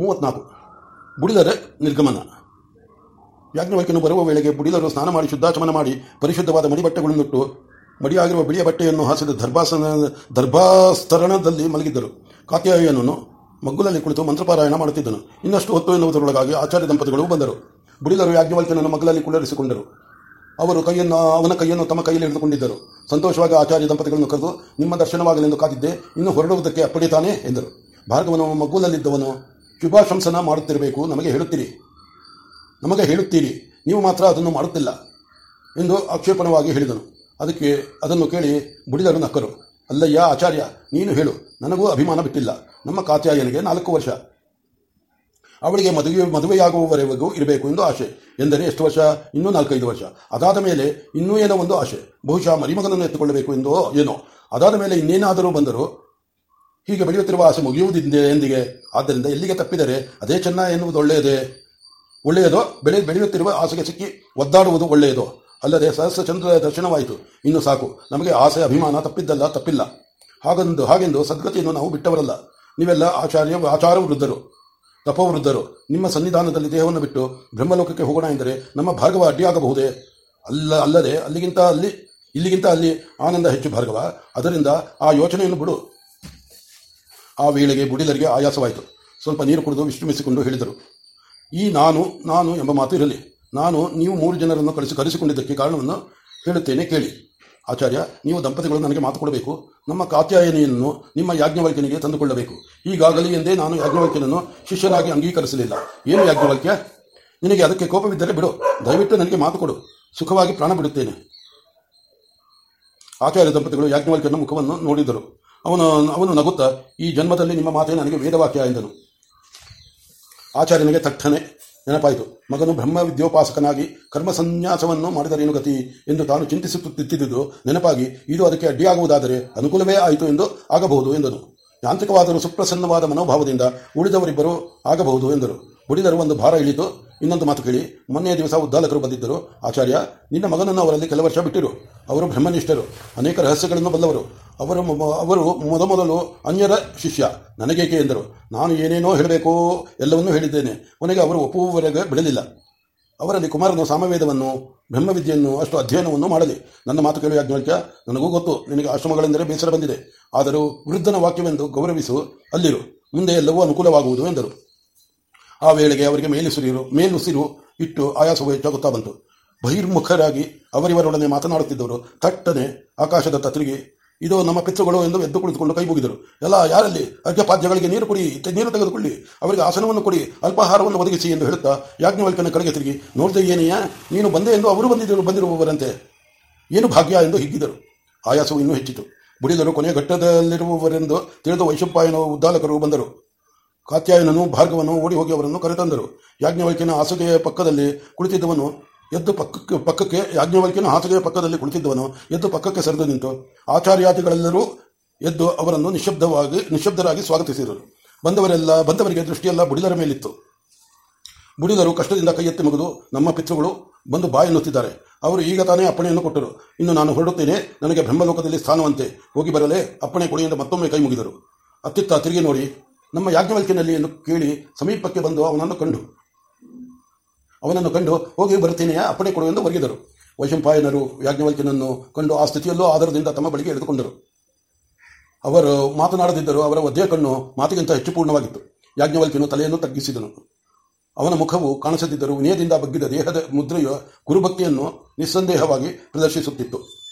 ಮೂವತ್ನಾಲ್ಕು. ಬುಡಿದರೆ ನಿರ್ಗಮನ. ಯಾಜ್ಞವಲ್ಕ್ಯನು ಬರುವ ವೇಳೆಗೆ ಬುಡಿದರು ಸ್ನಾನ ಮಾಡಿ, ಶುದ್ಧಾಚಮನ ಮಾಡಿ, ಪರಿಶುದ್ಧವಾದ ಮಡಿಬಟ್ಟೆಗಳನ್ನುಟ್ಟು ಮಡಿಯಾಗಿರುವ ಬಿಳಿಯ ಬಟ್ಟೆಯನ್ನು ಹಾಸಿದ ದರ್ಭಾಸನ, ದರ್ಭಾಸ್ತರಣದಲ್ಲಿ ಮಲಗಿದ್ದರು. ಕಾತ್ಯಾಯನನು ಮಗ್ಗುಲಲ್ಲಿ ಕುಳಿತು ಮಂತ್ರಪಾರಾಯಣ ಮಾಡುತ್ತಿದ್ದನು. ಇನ್ನಷ್ಟು ಹೊತ್ತು ಎನ್ನುವುದರೊಳಗಾಗಿ ಆಚಾರ್ಯ ದಂಪತಿಗಳು ಬಂದರು. ಬುಡಿದರು ಯಾಜ್ಞವಲ್ಕ್ಯನನ್ನು ಮಗ್ಗಲಲ್ಲಿ ಕುಳ್ಳರಿಸಿಕೊಂಡರು. ಅವರು ಕೈಯನ್ನು, ಅವನ ಕೈಯನ್ನು ತಮ್ಮ ಕೈಯಲ್ಲಿ ಹಿಡಿದುಕೊಂಡಿದ್ದರು. ಸಂತೋಷವಾಗಿ ಆಚಾರ್ಯ ದಂಪತಿಗಳನ್ನು ಕರೆದು, ನಿಮ್ಮ ದರ್ಶನವಾಗಲೆಂದು ಕಾದಿದ್ದೆ, ಇನ್ನು ಹೊರಡುವುದಕ್ಕೆ ಅಪ್ಪಡಿತಾನೆ ತಾನೇ ಎಂದರು. ಭಾರ್ಗವನು ಮಗ್ಗುಲಲ್ಲಿದ್ದವನು ಶುಭಾಶಂಸನ ಮಾಡುತ್ತಿರಬೇಕು ನಮಗೆ ಹೇಳುತ್ತೀರಿ. ನಮಗೆ ಹೇಳುತ್ತೀರಿ. ನೀವು ಮಾತ್ರ ಅದನ್ನು ಮಾಡುತ್ತಿಲ್ಲ ಎಂದು ಆಕ್ಷೇಪಣವಾಗಿ ಹೇಳಿದನು. ಅದಕ್ಕೆ ಅದನ್ನು ಕೇಳಿ ಬುಡಿದರು ನಕ್ಕರು. ಅಲ್ಲಯ್ಯ, ಆಚಾರ್ಯ, ನೀನು ಹೇಳು. ನನಗೂ ಅಭಿಮಾನ ಬಿಟ್ಟಿಲ್ಲ. ನಮ್ಮ ಕಾತ್ಯಾಯನಿಗೆ ನಾಲ್ಕು ವರ್ಷ. ಅವಳಿಗೆ ಮದುವೆ, ಮದುವೆಯಾಗುವವರೆಗೂ ಇರಬೇಕು ಎಂದು ಆಶೆ. ಎಂದರೆ ಎಷ್ಟು ವರ್ಷ? ಇನ್ನೂ ನಾಲ್ಕೈದು ವರ್ಷ. ಅದಾದ ಮೇಲೆ ಇನ್ನೂ ಏನೋ ಒಂದು ಆಶೆ. ಬಹುಶಃ ಮರಿಮಗನನ್ನು ಎತ್ತುಕೊಳ್ಳಬೇಕು ಎಂದೋ ಏನೋ. ಅದಾದ ಮೇಲೆ ಇನ್ನೇನಾದರೂ ಬಂದರೂ ಹೀಗೆ ಬೆಳೆಯುತ್ತಿರುವ ಆಸೆ ಮುಗಿಯುವುದಿದೆ ಎಂದಿಗೆ? ಆದ್ದರಿಂದ ಎಲ್ಲಿಗೆ ತಪ್ಪಿದರೆ? ಅದೇ ಚೆನ್ನ ಎನ್ನುವುದು ಒಳ್ಳೆಯದೇ? ಒಳ್ಳೆಯದೋ? ಬೆಳೆ ಬೆಳೆಯುತ್ತಿರುವ ಆಸೆಗೆ ಸಿಕ್ಕಿ ಒದ್ದಾಡುವುದು ಒಳ್ಳೆಯದೋ? ಅಲ್ಲದೆ ಸಹಸ್ರ ಚಂದ್ರದ ದರ್ಶನವಾಯಿತು. ಇನ್ನು ಸಾಕು. ನಮಗೆ ಆಸೆ, ಅಭಿಮಾನ ತಪ್ಪಿದ್ದಲ್ಲ, ತಪ್ಪಿಲ್ಲ. ಹಾಗೆಂದು ಹಾಗೆಂದು ಸದ್ಗತಿಯನ್ನು ನಾವು ಬಿಟ್ಟವರಲ್ಲ. ನೀವೆಲ್ಲ ಆಚಾರ್ಯ ಆಚಾರ ವೃದ್ಧರು ತಪವೃದ್ಧರು. ನಿಮ್ಮ ಸನ್ನಿಧಾನದಲ್ಲಿ ದೇಹವನ್ನು ಬಿಟ್ಟು ಬ್ರಹ್ಮಲೋಕಕ್ಕೆ ಹೋಗೋಣ ಎಂದರೆ ನಮ್ಮ ಭಾರ್ಗವ ಅಡ್ಡಿಯಾಗಬಹುದೇ ಅಲ್ಲ, ಅಲ್ಲದೆ ಅಲ್ಲಿಗಿಂತ ಅಲ್ಲಿ, ಇಲ್ಲಿಗಿಂತ ಅಲ್ಲಿ ಆನಂದ ಹೆಚ್ಚು ಭಾರ್ಗವ. ಅದರಿಂದ ಆ ಯೋಚನೆಯನ್ನು ಬಿಡು. ಆ ವೇಳೆಗೆ ಬುಡಿಲರಿಗೆ ಆಯಾಸವಾಯಿತು. ಸ್ವಲ್ಪ ನೀರು ಕುಡಿದು ವಿಶ್ರಮಿಸಿಕೊಂಡು ಹೇಳಿದರು, ಈ ನಾನು ನಾನು ಎಂಬ ಮಾತು ಇರಲಿ. ನಾನು, ನೀವು ಮೂರು ಜನರನ್ನು ಕಳಿಸಿ, ಕರೆಸಿಕೊಂಡಿದ್ದಕ್ಕೆ ಕಾರಣವನ್ನು ಹೇಳುತ್ತೇನೆ, ಕೇಳಿ. ಆಚಾರ್ಯ, ನೀವು ದಂಪತಿಗಳು ನನಗೆ ಮಾತು ಕೊಡಬೇಕು. ನಮ್ಮ ಕಾತ್ಯಾಯನಿಯನ್ನು ನಿಮ್ಮ ಯಾಜ್ಞವಲ್ಕ್ಯನಿಗೆ ತಂದುಕೊಳ್ಳಬೇಕು. ಈಗಾಗಲೇ ಎಂದೇ ನಾನು ಯಾಜ್ಞವಲ್ಕ್ಯನನ್ನು ಶಿಷ್ಯನಾಗಿ ಅಂಗೀಕರಿಸಲಿಲ್ಲ. ಏನು ಯಾಜ್ಞವಲ್ಕ್ಯ? ನಿನಗೆ ಅದಕ್ಕೆ ಕೋಪವಿದ್ದರೆ ಬಿಡು. ದಯವಿಟ್ಟು ನನಗೆ ಮಾತು ಕೊಡು. ಸುಖವಾಗಿ ಪ್ರಾಣ ಬಿಡುತ್ತೇನೆ. ಆಚಾರ್ಯ ದಂಪತಿಗಳು ಯಾಜ್ಞವಲ್ಕ್ಯನ ಮುಖವನ್ನು ನೋಡಿದರು. ಅವನು ಅವನು ನಗುತ್ತಾ, ಈ ಜನ್ಮದಲ್ಲಿ ನಿಮ್ಮ ಮಾತೇ ನನಗೆ ವೇದವಾಕ್ಯ ಎಂದನು. ಆಚಾರ್ಯನಿಗೆ ತಕ್ಷಣೆ ನೆನಪಾಯಿತು. ಮಗನು ಬ್ರಹ್ಮ ವಿದ್ಯೋಪಾಸಕನಾಗಿ ಕರ್ಮ ಸನ್ಯಾಸವನ್ನು ಮಾಡಿದರೇನು ಗತಿ ಎಂದು ತಾನು ಚಿಂತಿಸುತ್ತಿದ್ದುದು ನೆನಪಾಗಿ, ಇದು ಅದಕ್ಕೆ ಅಡ್ಡಿಯಾಗುವುದಾದರೆ ಅನುಕೂಲವೇ ಆಯಿತು ಎಂದು ಆಗಬಹುದು ಎಂದನು. ಯಾಂತ್ರಿಕವಾದರೂ ಸುಪ್ರಸನ್ನವಾದ ಮನೋಭಾವದಿಂದ ಉಳಿದವರಿಬ್ಬರು ಆಗಬಹುದು ಎಂದರು. ಬುಡಿದರು ಒಂದು ಭಾರ ಇಳಿತು. ಇನ್ನೊಂದು ಮಾತು ಕೇಳಿ, ಮೊನ್ನೆಯ ದಿವಸ ಉದ್ದಾಲಕರು ಬಂದಿದ್ದರು. ಆಚಾರ್ಯ, ನಿನ್ನ ಮಗನನ್ನು ಅವರಲ್ಲಿ ಕೆಲ ವರ್ಷ ಬಿಟ್ಟಿರು. ಅವರು ಬ್ರಹ್ಮನಿಷ್ಠರು. ಅನೇಕ ರಹಸ್ಯಗಳನ್ನು ಬಲ್ಲವರು. ಅವರು ಅವರು ಮೊದಮೊದಲು ಅನ್ಯರ ಶಿಷ್ಯ. ನನಗೇಕೆ ಎಂದರು. ನಾನು ಏನೇನೋ ಹೇಳಬೇಕೋ ಎಲ್ಲವನ್ನೂ ಹೇಳಿದ್ದೇನೆ. ಕೊನೆಗೆ ಅವರು ಒಪ್ಪುವವರೆಗೆ ಬಿಡಲಿಲ್ಲ ಅವರಲ್ಲಿ ಕುಮಾರನು ಸಾಮವೇದವನ್ನು, ಬ್ರಹ್ಮವಿದ್ಯೆಯನ್ನು, ಅಷ್ಟು ಅಧ್ಯಯನವನ್ನು ಮಾಡಲಿ. ನನ್ನ ಮಾತು ಕೇಳುವ ಯಾಜ್ಞವಲ್ಕ್ಯ, ನನಗೂ ಗೊತ್ತು. ನಿನಗೆ ಆಶ್ರಮಗಳೆಂದರೆ ಬೇಸರ ಬಂದಿದೆ. ಆದರೂ ವೃದ್ಧನ ವಾಕ್ಯವೆಂದು ಗೌರವಿಸು. ಅಲ್ಲಿರು. ಮುಂದೆ ಎಲ್ಲವೂ ಅನುಕೂಲವಾಗುವುದು ಎಂದರು. ಆ ವೇಳೆಗೆ ಅವರಿಗೆ ಮೇಲುಸಿರು ಮೇಲುಸಿರು ಇಟ್ಟು ಆಯಾಸವು ಹೆಚ್ಚಾಗುತ್ತಾ ಬಂತು. ಬಹಿರ್ಮುಖರಾಗಿ ಅವರಿವರೊಡನೆ ಮಾತನಾಡುತ್ತಿದ್ದವರು ಥಟ್ಟನೆ ಆಕಾಶದ ತಿರುಗಿ ಇದು ನಮ್ಮ ಪಿತೃಗಳು ಎಂದು ಎದ್ದು ಕುಳಿತುಕೊಂಡು ಕೈ ಮುಗಿದರು. ಎಲ್ಲ ಯಾರಲ್ಲಿ ಅರ್ಘ್ಯಪಾದ್ಯಗಳಿಗೆ ನೀರು ಕುಡಿ ನೀರು ತೆಗೆದುಕೊಳ್ಳಿ, ಅವರಿಗೆ ಆಸನವನ್ನು ಕೊಡಿ, ಅಲ್ಪಾಹಾರವನ್ನು ಒದಗಿಸಿ ಎಂದು ಹೇಳುತ್ತಾ ಯಾಜ್ಞವಲ್ಕನ ಕಡೆಗೆ ತಿರುಗಿ, ನೋಡಿದೆ ಏನೆಯಾ, ನೀನು ಬಂದೆ ಎಂದು ಅವರು ಬಂದಿದ್ದರು ಬಂದಿರುವವರಂತೆ. ಏನು ಭಾಗ್ಯ ಎಂದು ಹಿಗ್ಗಿದರು. ಆಯಾಸವು ಇನ್ನೂ ಹೆಚ್ಚಿತು. ಬುಡಿದರು ಕೊನೆಯ ಘಟ್ಟದಲ್ಲಿರುವವರೆಂದು ತಿಳಿದು ವೈಶಂಪಾಯನ ಉದ್ದಾಲಕರು ಬಂದರು. ಕಾತ್ಯಾಯನನು ಭಾರ್ಗವನ್ನು ಓಡಿ ಹೋಗಿ ಅವರನ್ನು ಕರೆತಂದರು. ಯಾಜ್ಞವಲ್ಕಿನ ಹಾಸುಗೆಯ ಪಕ್ಕದಲ್ಲಿ ಕುಳಿತಿದ್ದವನು ಎದ್ದು ಪಕ್ಕಕ್ಕೆ ಪಕ್ಕಕ್ಕೆ ಯಾಜ್ಞವಲ್ಕಿನ ಹಾಸಿಗೆಯ ಪಕ್ಕದಲ್ಲಿ ಕುಳಿತಿದ್ದವನು. ಎದ್ದು ಪಕ್ಕಕ್ಕೆ ಸರಿದು ನಿಂತು. ಆಚಾರ್ಯಾದಿಗಳೆಲ್ಲರೂ ಎದ್ದು ಅವರನ್ನು ನಿಶಬ್ದವಾಗಿ ನಿಶಬ್ದರಾಗಿ ಸ್ವಾಗತಿಸಿದರು. ಬಂದವರೆಲ್ಲ, ಬಂದವರಿಗೆ ದೃಷ್ಟಿಯೆಲ್ಲ ಬುಡಿದರ ಮೇಲಿತ್ತು. ಬುಡಿದರು ಕಷ್ಟದಿಂದ ಕೈ ಎತ್ತಿ ಮುಗಿದು ನಮ್ಮ ಪಿತೃಗಳು ಬಂದು ಬಾಯನ್ನುತ್ತಿದ್ದಾರೆ ಅವರು ಈಗ ತಾನೇ ಅಪ್ಪಣೆಯನ್ನು ಕೊಟ್ಟರು. ಇನ್ನು ನಾನು ಹೊರಡುತ್ತೇನೆ. ನನಗೆ ಬ್ರಹ್ಮಲೋಕದಲ್ಲಿ ಸ್ಥಾನವಂತೆ. ಹೋಗಿ ಬರಲೇ. ಅಪ್ಪಣೆ ಕೊಡಿ ಎಂದು ಮತ್ತೊಮ್ಮೆ ಕೈ ಮುಗಿದರು. ಅತ್ತಿತ್ತ ತಿರುಗಿ ನೋಡಿ. ನಮ್ಮ ಯಾಜ್ಞವಲ್ಕಿನಲ್ಲಿ ಎಂದು ಕೇಳಿ ಸಮೀಪಕ್ಕೆ ಬಂದು ಅವನನ್ನು ಕಂಡು. ಅವನನ್ನು ಕಂಡು ಹೋಗಿ ಬರುತ್ತೇನೆಯಾ ಅಪ್ಪಣೆ ಕೊಡು ಎಂದು ಒರಗಿದರು. ವೈಶಂಪಾಯನರು ಯಾಜ್ಞವಲ್ಕ್ಯನನ್ನು ಕಂಡು ಆ ಸ್ಥಿತಿಯಲ್ಲೂ ಆಧಾರದಿಂದ ತಮ್ಮ ಬಳಿಗೆ ಎಳೆದುಕೊಂಡರು. ಅವರು ಮಾತನಾಡದಿದ್ದರೂ ಅವರ ಒದ್ದೆಯ ಕಣ್ಣು ಮಾತಿಗಿಂತ ಹೆಚ್ಚು ಪೂರ್ಣವಾಗಿತ್ತು. ಯಾಜ್ಞವಲ್ಕ್ಯನು ತಲೆಯನ್ನು ತಗ್ಗಿಸಿದನು. ಅವನ ಮುಖವು ಕಾಣಿಸದಿದ್ದರೂ ವಿನಯದಿಂದ ಬಗ್ಗಿದ ದೇಹದ ಮುದ್ರೆಯ ಗುರುಭಕ್ತಿಯನ್ನು ನಿಸ್ಸಂದೇಹವಾಗಿ ಪ್ರದರ್ಶಿಸುತ್ತಿತ್ತು.